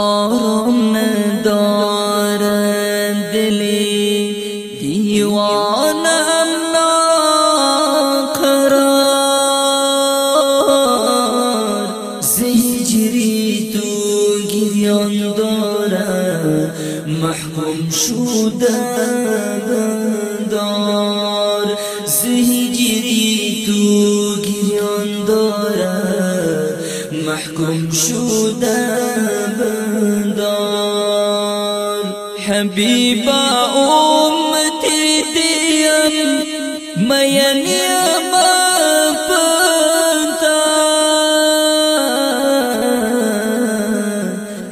آرام دارد دلی دیوانم ناقرار زیجری تو گریان دارد محکوم شده دار زیجری تو گریان دارد محکوم شده حبيبا أمتي ديم مين يا ما بنتا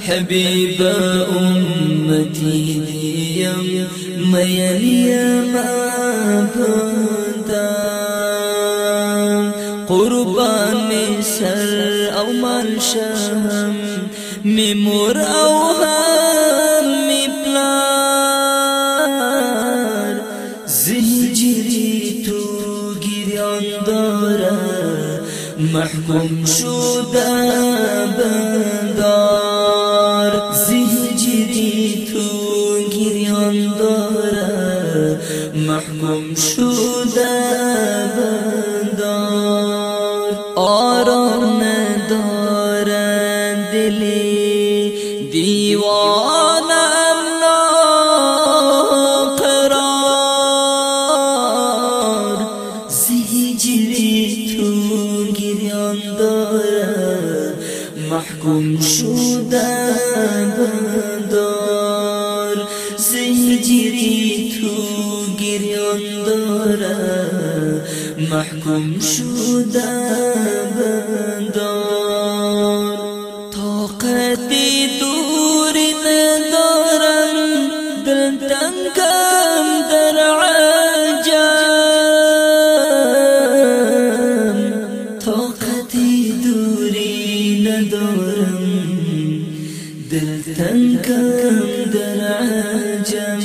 حبيبا أمتي ديم مين يا ما بنتا قربان سر أو مال شهم ممر أو محكوم شده بندار زهجری تو گریان داره محکوم شده بندار آرام ندارن دلی. دیوان محکوم شو د بندار زنجیری تو گریان داره محکوم شو د ندارم دل تنکم در عجم.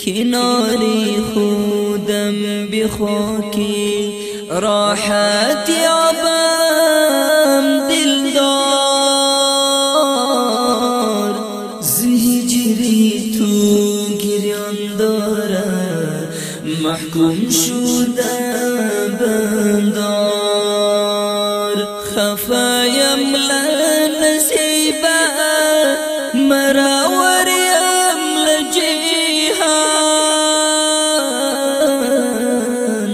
کناری خودم خفایم لنسيبا مراور يم لجيهان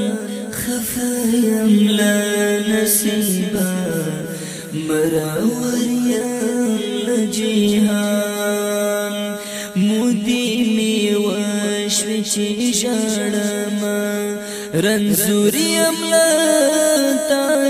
خفایم لنسيبا مراور يم لجيهان مديمي وشوچي جړما رنزوریم لتازار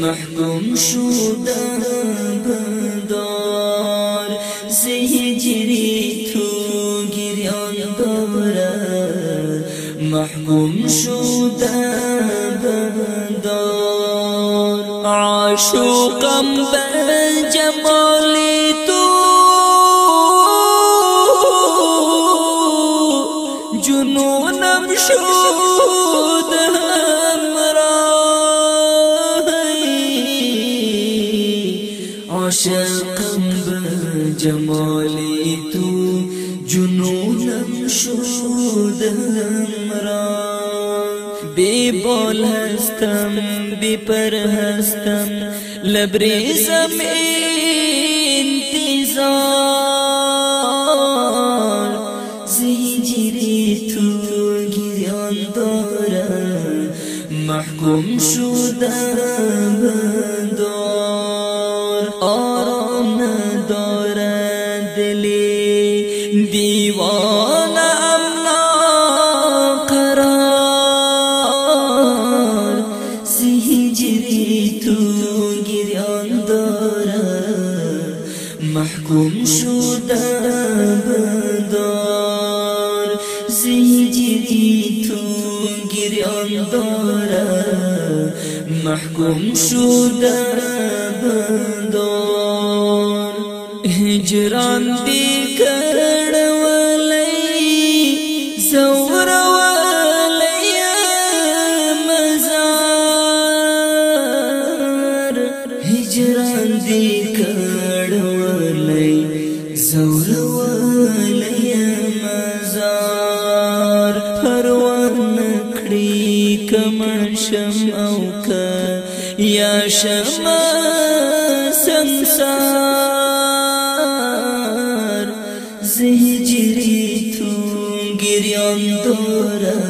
محکوم شده بندار زهجری تو گریان داره محکوم شده بندار عاشقم به عاشقم بجمالي تو جنونم شد مرا بی بال هستم بی پر هستم لبریزم انتظار. زنجیری تو گریان داره محکوم شده بندار محکوم شده بندار زنجیری تو گریان داره محکوم شده بندار هجران دی کمن شم او که یا شمه سنسار. زهجری تو گریان دورا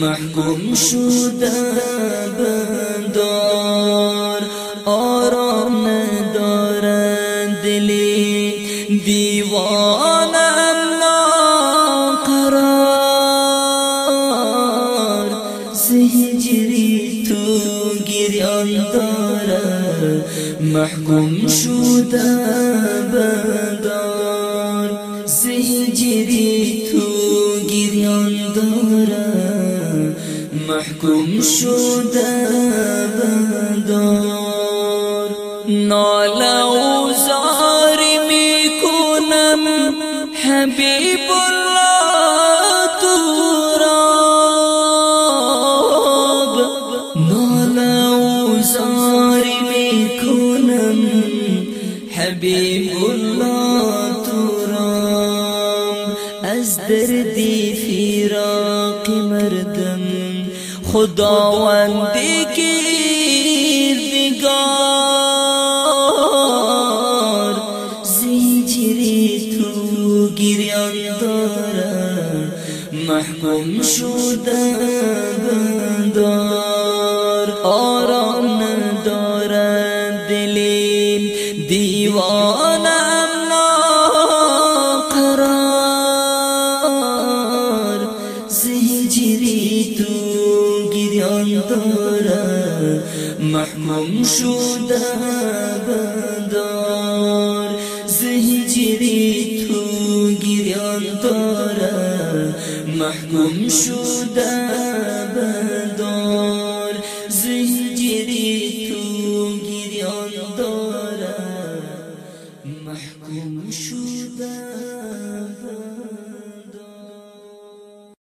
محکوم شده بندار زهجری تو گریان داره محکوم شده بندار زنجیری تو گریان داره محکوم شده بندار نالا مردم خداوندی کردگار زنجیری تو گریان داره محکوم شده بندار. ঝিরি তুগির অন্তরা মাহমুম সুদা বন্দর জিরি তুগির অন্তরা মাহমুম সুদা বন্দর